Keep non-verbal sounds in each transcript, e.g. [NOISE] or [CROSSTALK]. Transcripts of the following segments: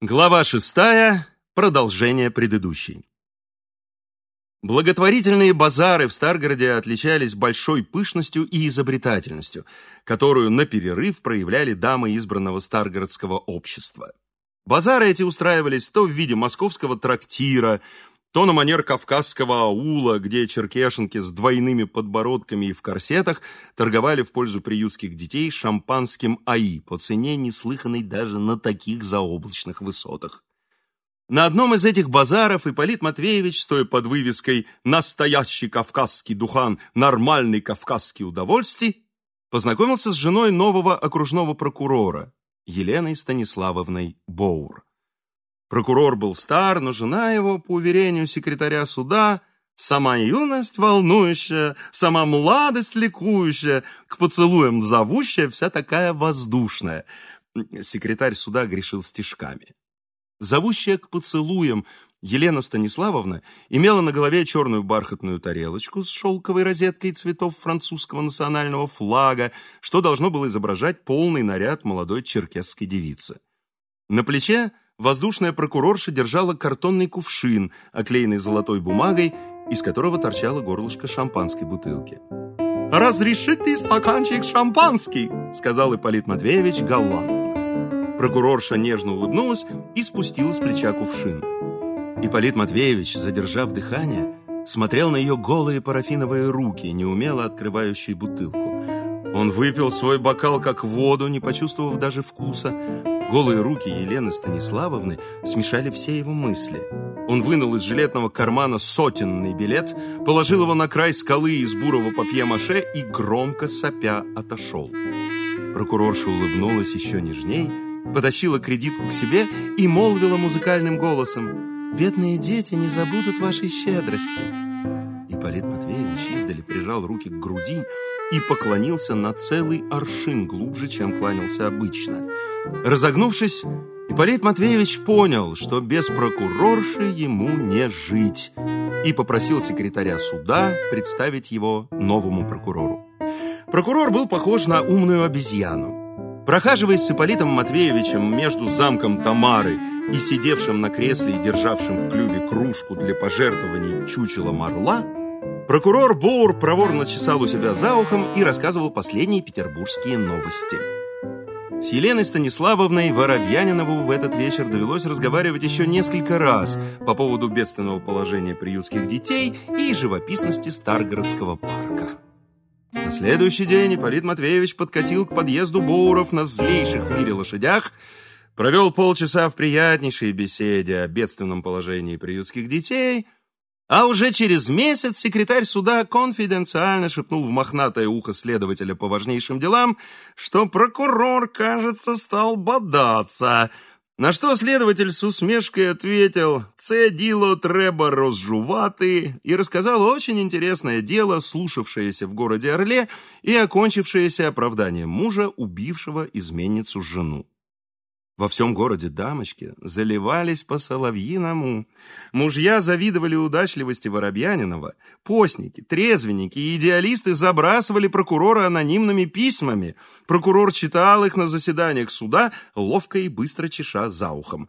Глава шестая. Продолжение предыдущей. Благотворительные базары в Старгороде отличались большой пышностью и изобретательностью, которую на перерыв проявляли дамы избранного старгородского общества. Базары эти устраивались то в виде московского трактира, то на манер кавказского аула, где черкешенки с двойными подбородками и в корсетах торговали в пользу приютских детей шампанским АИ по цене, неслыханной даже на таких заоблачных высотах. На одном из этих базаров Ипполит Матвеевич, стоя под вывеской «Настоящий кавказский духан, нормальный кавказский удовольствий», познакомился с женой нового окружного прокурора Еленой Станиславовной Боур. Прокурор был стар, но жена его, по уверению секретаря суда, сама юность волнующая, сама младость ликующая, к поцелуям зовущая, вся такая воздушная. Секретарь суда грешил стишками. Зовущая к поцелуям Елена Станиславовна имела на голове черную бархатную тарелочку с шелковой розеткой цветов французского национального флага, что должно было изображать полный наряд молодой черкесской девицы. На плече воздушная прокурорша держала картонный кувшин, оклеенный золотой бумагой, из которого торчало горлышко шампанской бутылки. «Разрешите стаканчик шампанский», — сказал Ипполит Матвеевич галантно. Прокурорша нежно улыбнулась и спустила с плеча кувшин. Ипполит Матвеевич, задержав дыхание, смотрел на ее голые парафиновые руки, неумело открывающие бутылку. Он выпил свой бокал как воду, не почувствовав даже вкуса, Голые руки Елены Станиславовны смешали все его мысли. Он вынул из жилетного кармана сотенный билет, положил его на край скалы из бурого папье-маше и громко сопя отошел. Прокурорша улыбнулась еще нежней, потащила кредитку к себе и молвила музыкальным голосом «Бедные дети не забудут вашей щедрости». Ипполит Матвеевич издали прижал руки к груди и поклонился на целый аршин глубже, чем кланялся обычно – Разогнувшись, Ипполит Матвеевич понял, что без прокурорши ему не жить, и попросил секретаря суда представить его новому прокурору. Прокурор был похож на умную обезьяну. Прохаживаясь с Ипполитом Матвеевичем между замком Тамары и сидевшим на кресле и державшим в клюве кружку для пожертвований чучелом орла, прокурор Боур проворно чесал у себя за ухом и рассказывал последние петербургские новости. С Еленой Станиславовной Воробьянинову в этот вечер довелось разговаривать еще несколько раз по поводу бедственного положения приютских детей и живописности Старгородского парка. На следующий день Ипполит Матвеевич подкатил к подъезду Боуров на злейших в мире лошадях, провел полчаса в приятнейшей беседе о бедственном положении приютских детей – а уже через месяц секретарь суда конфиденциально шепнул в мохнатое ухо следователя по важнейшим делам, что прокурор, кажется, стал бодаться. На что следователь с усмешкой ответил «Це діло треба розжувати» и рассказал очень интересное дело, слушавшееся в городе Орле и окончившееся оправданием мужа, убившего изменницу жену. Во всем городе дамочки заливались по соловьиному. Мужья завидовали удачливости Воробьянинова. Постники, трезвенники и идеалисты забрасывали прокурора анонимными письмами. Прокурор читал их на заседаниях суда, ловко и быстро чеша за ухом.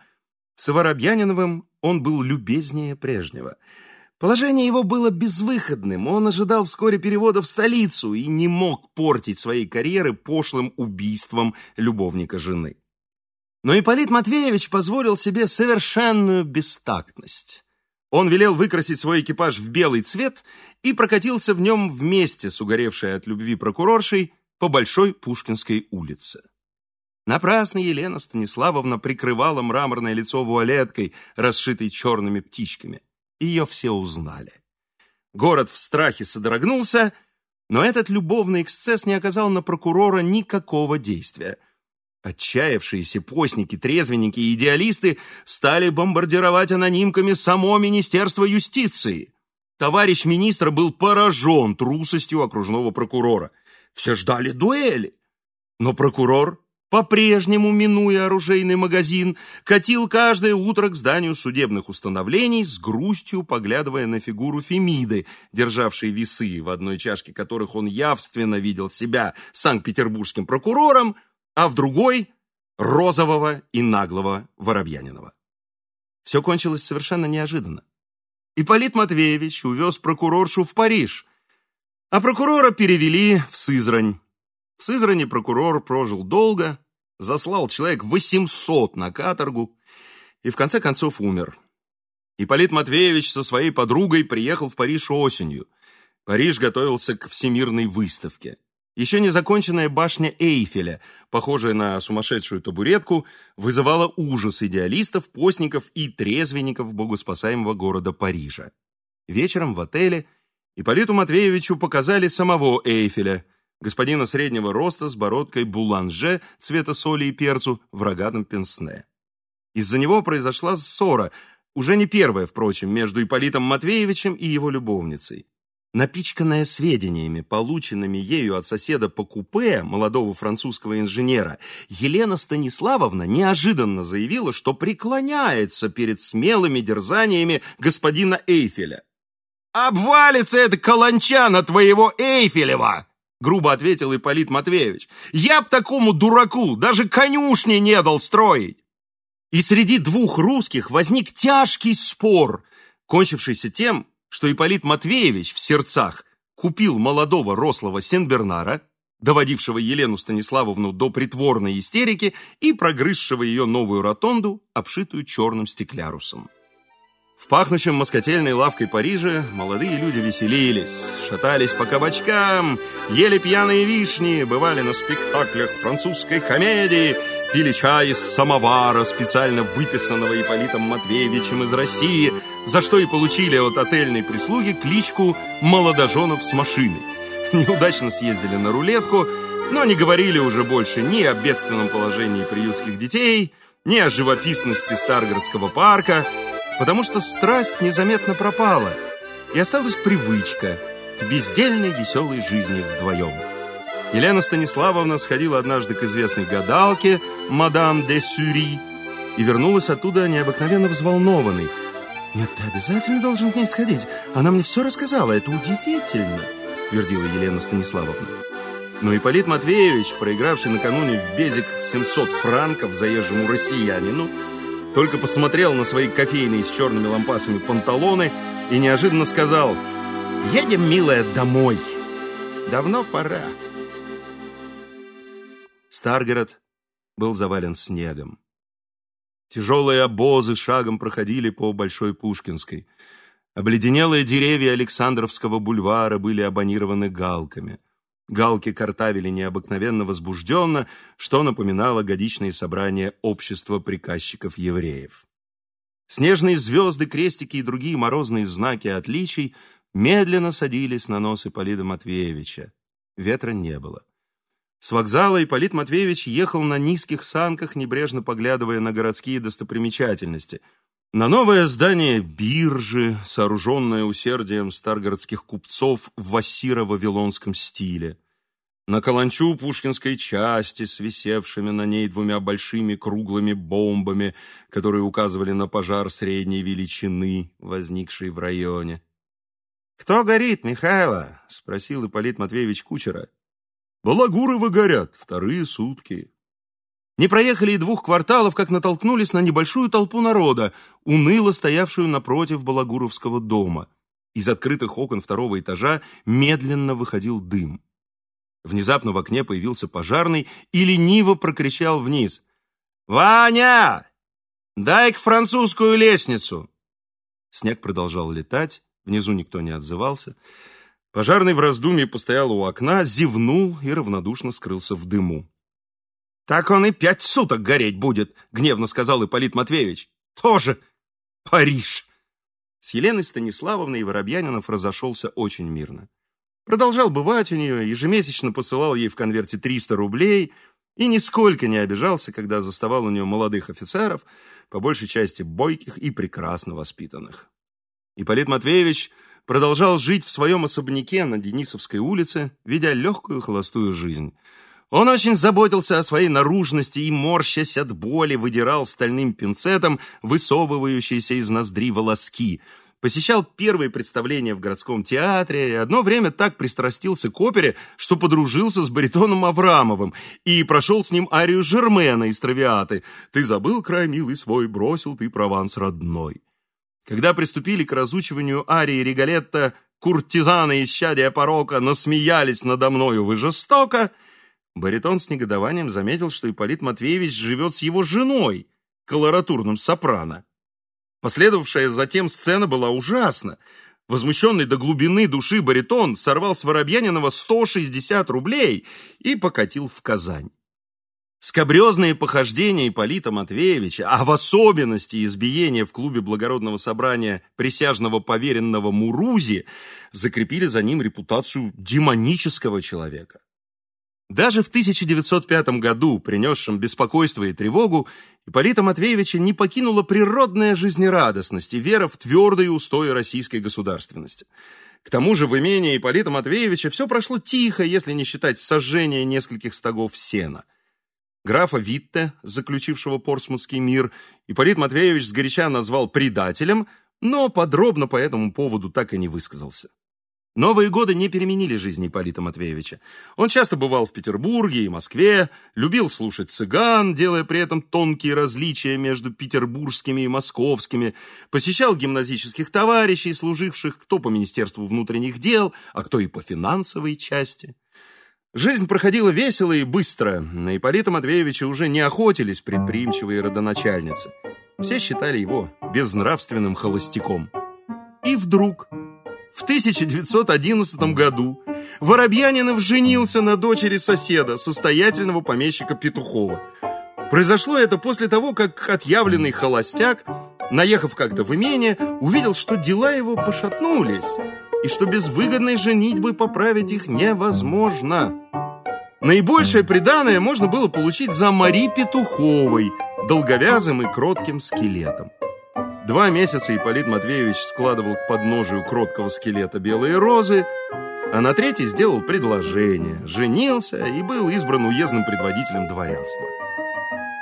С Воробьяниновым он был любезнее прежнего. Положение его было безвыходным. Он ожидал вскоре перевода в столицу и не мог портить своей карьеры пошлым убийством любовника жены. Но Ипполит Матвеевич позволил себе совершенную бестактность. Он велел выкрасить свой экипаж в белый цвет и прокатился в нем вместе с угоревшей от любви прокуроршей по Большой Пушкинской улице. Напрасно Елена Станиславовна прикрывала мраморное лицо вуалеткой, расшитой черными птичками. Ее все узнали. Город в страхе содрогнулся, но этот любовный эксцесс не оказал на прокурора никакого действия – Отчаявшиеся постники, трезвенники и идеалисты стали бомбардировать анонимками само Министерство юстиции. Товарищ министр был поражен трусостью окружного прокурора. Все ждали дуэли. Но прокурор, по-прежнему минуя оружейный магазин, катил каждое утро к зданию судебных установлений с грустью, поглядывая на фигуру Фемиды, державшей весы, в одной чашке которых он явственно видел себя санкт-петербургским прокурором, а в другой розового и наглого Воробьянинова. Все кончилось совершенно неожиданно. Ипполит Матвеевич увез прокуроршу в Париж, а прокурора перевели в Сызрань. В Сызрани прокурор прожил долго, заслал человек 800 на каторгу и в конце концов умер. Ипполит Матвеевич со своей подругой приехал в Париж осенью. Париж готовился к всемирной выставке. Еще не законченная башня Эйфеля, похожая на сумасшедшую табуретку, вызывала ужас идеалистов, постников и трезвенников богоспасаемого города Парижа. Вечером в отеле Ипполиту Матвеевичу показали самого Эйфеля, господина среднего роста с бородкой буланже цвета соли и перцу в рогатом пенсне. Из-за него произошла ссора, уже не первая, впрочем, между Ипполитом Матвеевичем и его любовницей. Напичканная сведениями, полученными ею от соседа по купе, молодого французского инженера, Елена Станиславовна неожиданно заявила, что преклоняется перед смелыми дерзаниями господина Эйфеля. «Обвалится эта каланча на твоего Эйфелева!» грубо ответил Ипполит Матвеевич. «Я б такому дураку даже конюшни не дал строить!» И среди двух русских возник тяжкий спор, кончившийся тем, что Ипполит Матвеевич в сердцах купил молодого рослого Сенбернара, доводившего Елену Станиславовну до притворной истерики и прогрызшего ее новую ротонду, обшитую черным стеклярусом. В пахнущем москотельной лавкой Париже молодые люди веселились, шатались по кабачкам, ели пьяные вишни, бывали на спектаклях французской комедии, пили чай из самовара, специально выписанного Ипполитом Матвеевичем из России, за что и получили от отельной прислуги кличку «молодоженов с машины». Неудачно съездили на рулетку, но не говорили уже больше ни о бедственном положении приютских детей, ни о живописности Старгородского парка, потому что страсть незаметно пропала, и осталась привычка к бездельной веселой жизни вдвоем. Елена Станиславовна сходила однажды к известной гадалке, мадам де Сюри, и вернулась оттуда необыкновенно взволнованной. «Нет, ты обязательно должен к ней сходить. Она мне все рассказала. Это удивительно», — твердила Елена Станиславовна. Но Ипполит Матвеевич, проигравший накануне в Безик 700 франков заезжему россиянину, только посмотрел на свои кофейные с черными лампасами панталоны и неожиданно сказал «Едем, милая, домой. Давно пора». Старгород был завален снегом. Тяжелые обозы шагом проходили по Большой Пушкинской. Обледенелые деревья Александровского бульвара были абонированы галками – Галки картавили необыкновенно возбужденно, что напоминало годичные собрания общества приказчиков-евреев. Снежные звезды, крестики и другие морозные знаки отличий медленно садились на нос Ипполита Матвеевича. Ветра не было. С вокзала Ипполит Матвеевич ехал на низких санках, небрежно поглядывая на городские достопримечательности. На новое здание биржи, сооруженное усердием старгородских купцов в вассиро-вавилонском стиле. На каланчу пушкинской части с висевшими на ней двумя большими круглыми бомбами, которые указывали на пожар средней величины, возникший в районе. «Кто горит, Михайло?» — спросил Ипполит Матвеевич кучера. «Балагуровы горят, вторые сутки», не проехали и двух кварталов, как натолкнулись на небольшую толпу народа, уныло стоявшую напротив Балагуровского дома. Из открытых окон второго этажа медленно выходил дым. Внезапно в окне появился пожарный и лениво прокричал вниз. «Ваня! дай к французскую лестницу!» Снег продолжал летать, внизу никто не отзывался. Пожарный в раздумье постоял у окна, зевнул и равнодушно скрылся в дыму. «Так он и пять суток гореть будет», — гневно сказал Ипполит Матвеевич. «Тоже Париж». С Еленой Станиславовной Воробьянинов разошелся очень мирно. Продолжал бывать у нее, ежемесячно посылал ей в конверте 300 рублей и нисколько не обижался, когда заставал у нее молодых офицеров, по большей части бойких и прекрасно воспитанных. Ипполит Матвеевич продолжал жить в своем особняке на Денисовской улице, ведя легкую холостую жизнь — он очень заботился о своей наружности и, морщась от боли, выдирал стальным пинцетом высовывающиеся из ноздри волоски. посещал первые представления в городском театре и одно время так пристрастился к опере, что подружился с баритоном Аврамовым и прошел с ним арию Жермена из Травиаты «Ты забыл край милый свой, бросил ты Прованс родной». Когда приступили к разучиванию арии Риголетта «Куртизаны из щадия порока насмеялись надо мною вы жестоко», баритон с негодованием заметил, что Ипполит Матвеевич живет с его женой, колоратурным сопрано. Последовавшая затем сцена была ужасна. Возмущенный до глубины души баритон сорвал с Воробьянинова 160 рублей и покатил в Казань. Скобрезные похождения Ипполита Матвеевича, а в особенности избиение в клубе благородного собрания присяжного поверенного Мурузи, закрепили за ним репутацию демонического человека. Даже в 1905 году, принесшем беспокойство и тревогу, Ипполита Матвеевича не покинула природная жизнерадостность и вера в твердые устои российской государственности. К тому же в имении Ипполита Матвеевича все прошло тихо, если не считать сожжения нескольких стогов сена. Графа Витте, заключившего Портсмутский мир, Ипполит Матвеевич сгоряча назвал предателем, но подробно по этому поводу так и не высказался. Новые годы не переменили жизнь Ипполита Матвеевича. Он часто бывал в Петербурге и Москве, любил слушать цыган, делая при этом тонкие различия между петербургскими и московскими, посещал гимназических товарищей, служивших кто по Министерству внутренних дел, а кто и по финансовой части. Жизнь проходила весело и быстро. На Ипполита Матвеевича уже не охотились предприимчивые родоначальницы. Все считали его безнравственным холостяком. И вдруг в 1911 году Воробьянинов женился на дочери соседа, состоятельного помещика Петухова. Произошло это после того, как отъявленный холостяк, наехав как-то в имение, увидел, что дела его пошатнулись, и что без выгодной женитьбы поправить их невозможно. Наибольшее приданое можно было получить за Мари Петуховой, долговязым и кротким скелетом. Два месяца Ипполит Матвеевич складывал к подножию кроткого скелета белые розы, а на третий сделал предложение, женился и был избран уездным предводителем дворянства.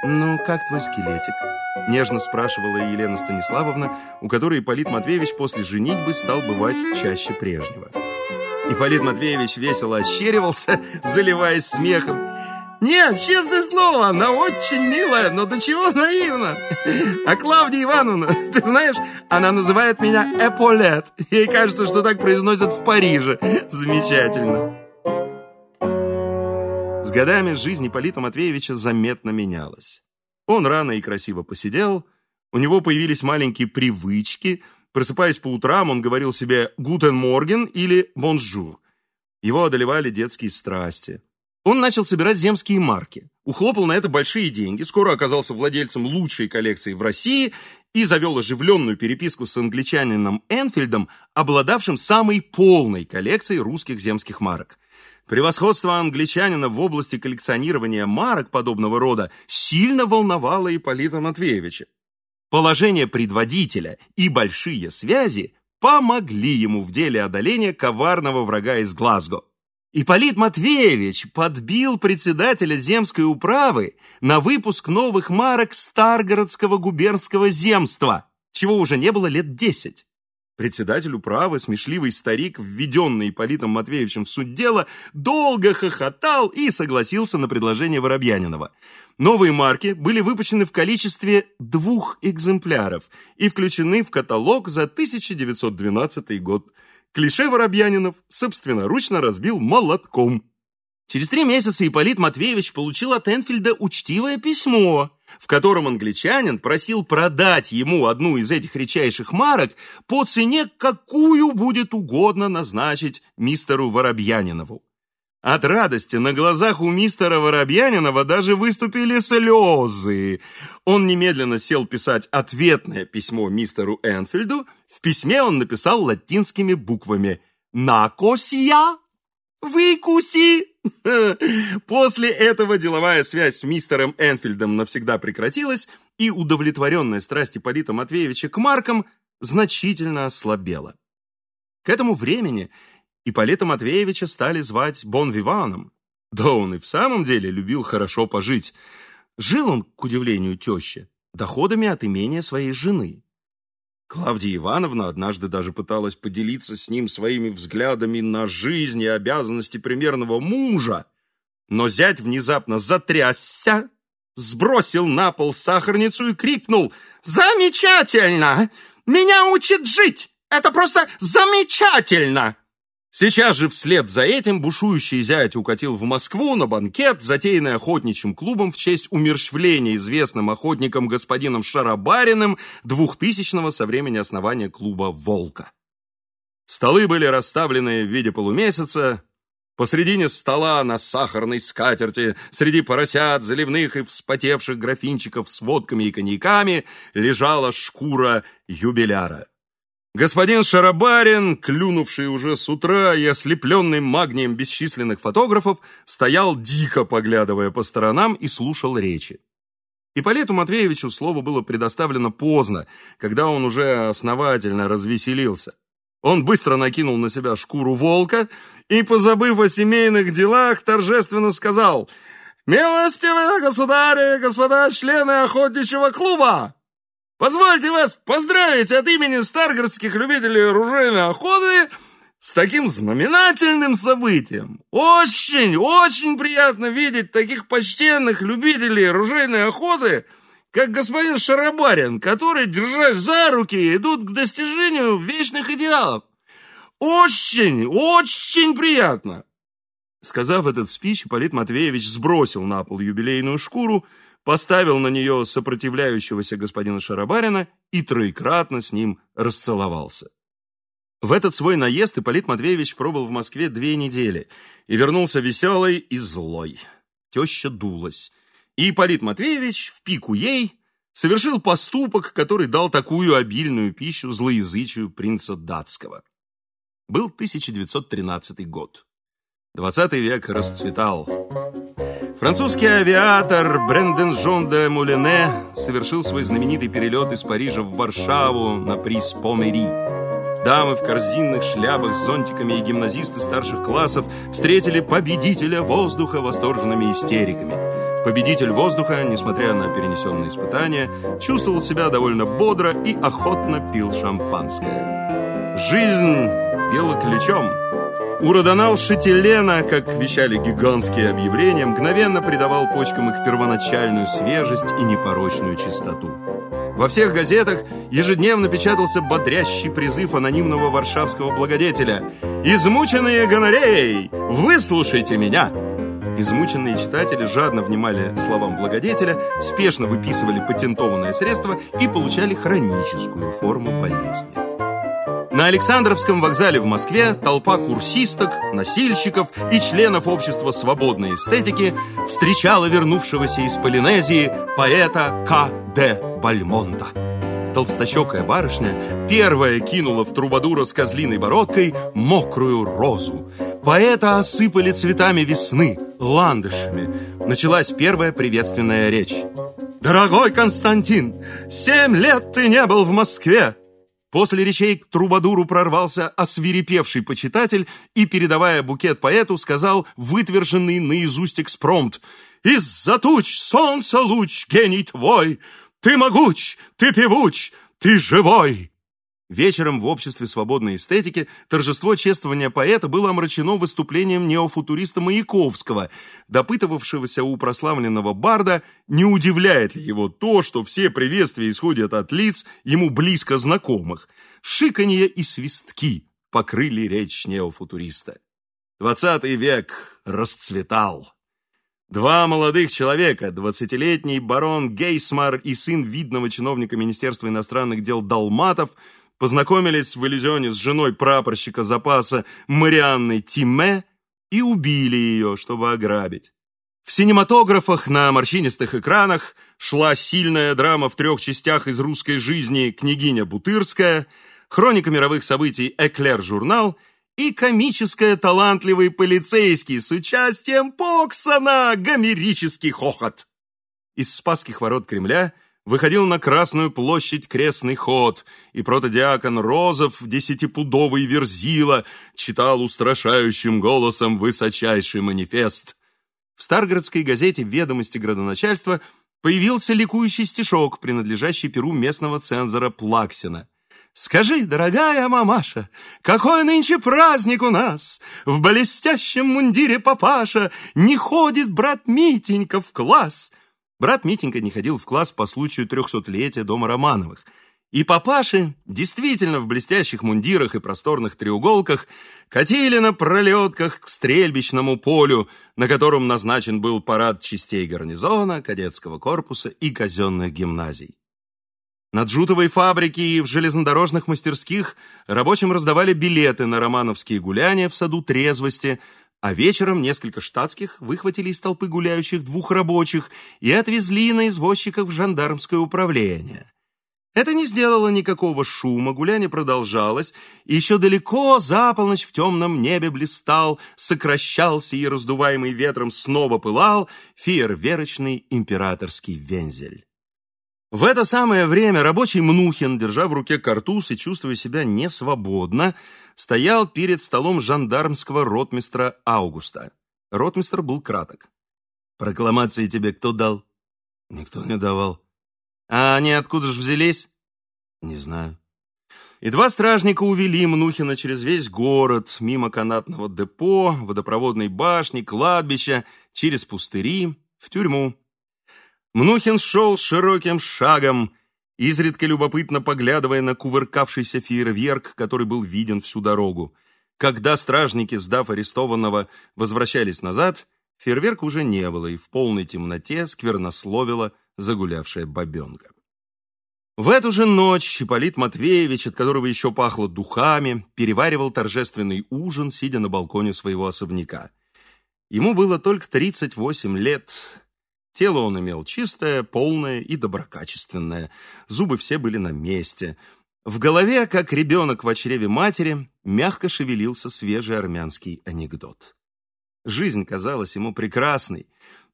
«Ну, как твой скелетик?» – нежно спрашивала Елена Станиславовна, у которой Ипполит Матвеевич после женитьбы стал бывать чаще прежнего. Ипполит Матвеевич весело ощеривался, [LAUGHS] заливаясь смехом. Нет, честное слово, она очень милая, но до чего наивна. А Клавдия Ивановна, [LAUGHS] ты знаешь, она называет меня Эполет. Ей кажется, что так произносят в Париже. Замечательно. С годами жизнь Ипполита Матвеевича заметно менялась. Он рано и красиво поседел, у него появились маленькие привычки. Просыпаясь по утрам, он говорил себе «guten Morgen» или «bonjour». Его одолевали детские страсти. Он начал собирать земские марки, ухлопал на это большие деньги, скоро оказался владельцем лучшей коллекции в России и завел оживленную переписку с англичанином Энфильдом, обладавшим самой полной коллекцией русских земских марок. Превосходство англичанина в области коллекционирования марок подобного рода сильно волновало Ипполита Матвеевича. Положение предводителя и большие связи помогли ему в деле одоления коварного врага из Глазго. Ипполит Матвеевич подбил председателя земской управы на выпуск новых марок Старгородского губернского земства, чего уже не было лет десять. Председатель управы, смешливый старик, введенный Ипполитом Матвеевичем в суть дела, долго хохотал и согласился на предложение Воробьянинова. Новые марки были выпущены в количестве двух экземпляров и включены в каталог за 1912 год. Клише Воробьянинов собственноручно разбил молотком. Через три месяца Ипполит Матвеевич получил от Энфильда учтивое письмо, в котором англичанин просил продать ему одну из этих редчайших марок по цене, какую будет угодно назначить мистеру Воробьянинову. От радости на глазах у мистера Воробьянинова даже выступили слезы. Он немедленно сел писать ответное письмо мистеру Энфильду. В письме он написал латинскими буквами «Накосия! Выкуси!» [LAUGHS] После этого деловая связь с мистером Энфильдом навсегда прекратилась, и удовлетворенная страсть Ипполита Матвеевича к маркам значительно ослабела. К этому времени Ипполита Матвеевича стали звать Бон-Виваном. Да он и в самом деле любил хорошо пожить. Жил он, к удивлению тещи, доходами от имения своей жены. Клавдия Ивановна однажды даже пыталась поделиться с ним своими взглядами на жизнь и обязанности примерного мужа, но зять внезапно затрясся, сбросил на пол сахарницу и крикнул «Замечательно! Меня учит жить! Это просто замечательно!» Сейчас же вслед за этим бушующий зять укатил в Москву на банкет, затеянный охотничьим клубом в честь умерщвления известным охотником господином Шарабариным двухтысячного со времени основания клуба «Волка». Столы были расставлены в виде полумесяца, Посредине стола на сахарной скатерти, среди поросят, заливных и вспотевших графинчиков с водками и коньяками, лежала шкура юбиляра. Господин Шарабарин, клюнувший уже с утра и ослепленный магнием бесчисленных фотографов, стоял дико поглядывая по сторонам и слушал речи. Ипполиту Матвеевичу слово было предоставлено поздно, когда он уже основательно развеселился. Он быстро накинул на себя шкуру волка и, позабыв о семейных делах, торжественно сказал «Милостивые государи, господа члены охотничьего клуба! Позвольте вас поздравить от имени старгородских любителей оружейной охоты с таким знаменательным событием. Очень, очень приятно видеть таких почтенных любителей оружейной охоты, как господин Шарабарин, которые, держась за руки, идут к достижению вечных идеалов. Очень, очень приятно!» Сказав этот спич, Полит Матвеевич сбросил на пол юбилейную шкуру, поставил на нее сопротивляющегося господина Шарабарина и троекратно с ним расцеловался. В этот свой наезд Ипполит Матвеевич пробыл в Москве две недели и вернулся веселый и злой. Теща дулась. И Ипполит Матвеевич в пику ей совершил поступок, который дал такую обильную пищу злоязычию принца датского. Был 1913 год. 20 век расцветал. Французский авиатор Бренден Жон де Мулине совершил свой знаменитый перелет из Парижа в Варшаву на приз Помери. Дамы в корзинных шляпах с зонтиками и гимназисты старших классов встретили победителя воздуха восторженными истериками. Победитель воздуха, несмотря на перенесенные испытания, чувствовал себя довольно бодро и охотно пил шампанское. Жизнь била ключом. Уродонал Шетелена, как вещали гигантские объявления, мгновенно придавал почкам их первоначальную свежесть и непорочную чистоту. Во всех газетах ежедневно печатался бодрящий призыв анонимного варшавского благодетеля «Измученные гонореей, выслушайте меня!» Измученные читатели жадно внимали словам благодетеля, спешно выписывали патентованное средство и получали хроническую форму болезни. На Александровском вокзале в Москве толпа курсисток, носильщиков и членов общества свободной эстетики встречала вернувшегося из Полинезии поэта К. Д. Бальмонта. Толстощекая барышня первая кинула в трубадура с козлиной бородкой мокрую розу. Поэта осыпали цветами весны, ландышами. Началась первая приветственная речь. «Дорогой Константин, семь лет ты не был в Москве!» После речей к Трубадуру прорвался освирепевший почитатель и, передавая букет поэту, сказал вытверженный наизусть экспромт «Из-за туч солнца луч, гений твой! Ты могуч, ты певуч, ты живой!» Вечером в обществе свободной эстетики торжество чествования поэта было омрачено выступлением неофутуриста Маяковского, допытывавшегося у прославленного барда, не удивляет ли его то, что все приветствия исходят от лиц ему близко знакомых. Шиканье и свистки покрыли речь неофутуриста. Двадцатый век расцветал. Два молодых человека, двадцатилетний барон Гейсмар и сын видного чиновника Министерства иностранных дел Далматов – познакомились в Элизионе с женой прапорщика запаса Марианной Тиме и убили ее, чтобы ограбить. В синематографах на морщинистых экранах шла сильная драма в трех частях из русской жизни «Княгиня Бутырская», «Хроника мировых событий Эклер-журнал» и комическая талантливый полицейский с участием Поксона «Гомерический хохот». Из Спасских ворот Кремля – выходил на Красную площадь крестный ход, и протодиакон Розов, десятипудовый верзила, читал устрашающим голосом высочайший манифест. В Старгородской газете «Ведомости градоначальства» появился ликующий стишок, принадлежащий перу местного цензора Плаксина. Скажи, дорогая мамаша, какой нынче праздник у нас? В блестящем мундире папаша не ходит брат Митенька в класс. Брат Митенька не ходил в класс по случаю трехсотлетия дома Романовых. И папаши, действительно в блестящих мундирах и просторных треуголках, катили на пролетках к стрельбищному полю, на котором назначен был парад частей гарнизона, кадетского корпуса и казенных гимназий. На джутовой фабрике и в железнодорожных мастерских рабочим раздавали билеты на романовские гуляния в саду трезвости, а вечером несколько штатских выхватили из толпы гуляющих двух рабочих и отвезли на извозчиках в жандармское управление. Это не сделало никакого шума, гуляние продолжалось, и еще далеко за полночь в темном небе блистал, сокращался и, раздуваемый ветром, снова пылал фейерверочный императорский вензель. В это самое время рабочий Мнухин, держа в руке картуз и чувствуя себя несвободно, стоял перед столом жандармского ротмистра Аугуста. Ротмистр был краток. «Прокламации тебе кто дал?» «Никто не давал». «А они откуда же взялись?» «Не знаю». И два стражника увели Мнухина через весь город, мимо канатного депо, водопроводной башни, кладбища, через пустыри, в тюрьму. Мнухин шел широким шагом, изредка любопытно поглядывая на кувыркавшийся фейерверк, который был виден всю дорогу. Когда стражники, сдав арестованного, возвращались назад, фейерверка уже не было, и в полной темноте сквернословила загулявшая бабенка. В эту же ночь Ипполит Матвеевич, от которого еще пахло духами, переваривал торжественный ужин, сидя на балконе своего особняка. Ему было только 38 лет, Тело он имел чистое, полное и доброкачественное. Зубы все были на месте. В голове, как ребенок в чреве матери, мягко шевелился свежий армянский анекдот. Жизнь казалась ему прекрасной.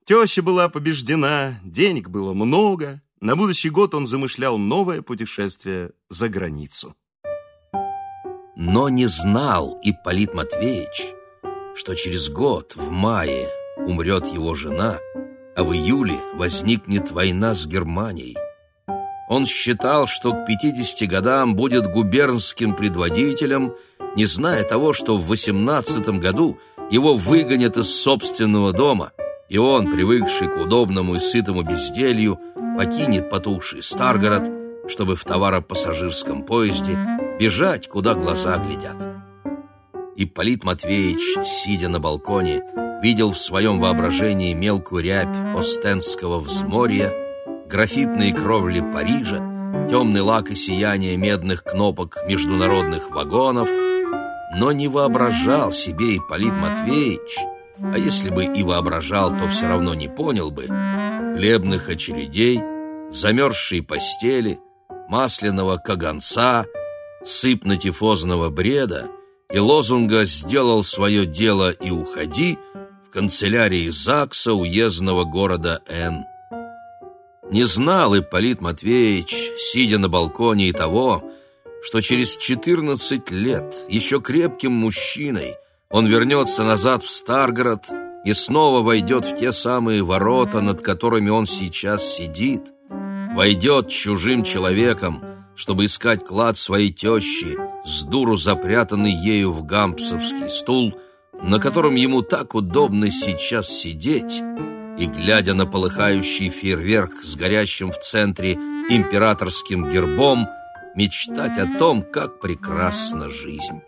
Теща была побеждена, денег было много. На будущий год он замышлял новое путешествие за границу. Но не знал Ипполит Матвеевич, что через год, в мае, умрет его жена – а в июле возникнет война с Германией. Он считал, что к 50 годам будет губернским предводителем, не зная того, что в 18 году его выгонят из собственного дома, и он, привыкший к удобному и сытому безделью, покинет потухший Старгород, чтобы в товаропассажирском поезде бежать, куда глаза глядят. Ипполит Матвеевич, сидя на балконе, видел в своем воображении мелкую рябь Остенского взморья, графитные кровли Парижа, темный лак и сияние медных кнопок международных вагонов, но не воображал себе Ипполит Матвеевич, а если бы и воображал, то все равно не понял бы, хлебных очередей, замерзшей постели, масляного каганца, сыпно-тифозного бреда и лозунга «Сделал свое дело и уходи», канцелярии ЗАГСа уездного города Н. Не знал Ипполит Матвеевич, сидя на балконе, и того, что через 14 лет, еще крепким мужчиной, он вернется назад в Старгород и снова войдет в те самые ворота, над которыми он сейчас сидит, войдет чужим человеком, чтобы искать клад своей тещи, с дуру запрятанный ею в гампсовский стул — на котором ему так удобно сейчас сидеть, и, глядя на полыхающий фейерверк с горящим в центре императорским гербом, мечтать о том, как прекрасна жизнь.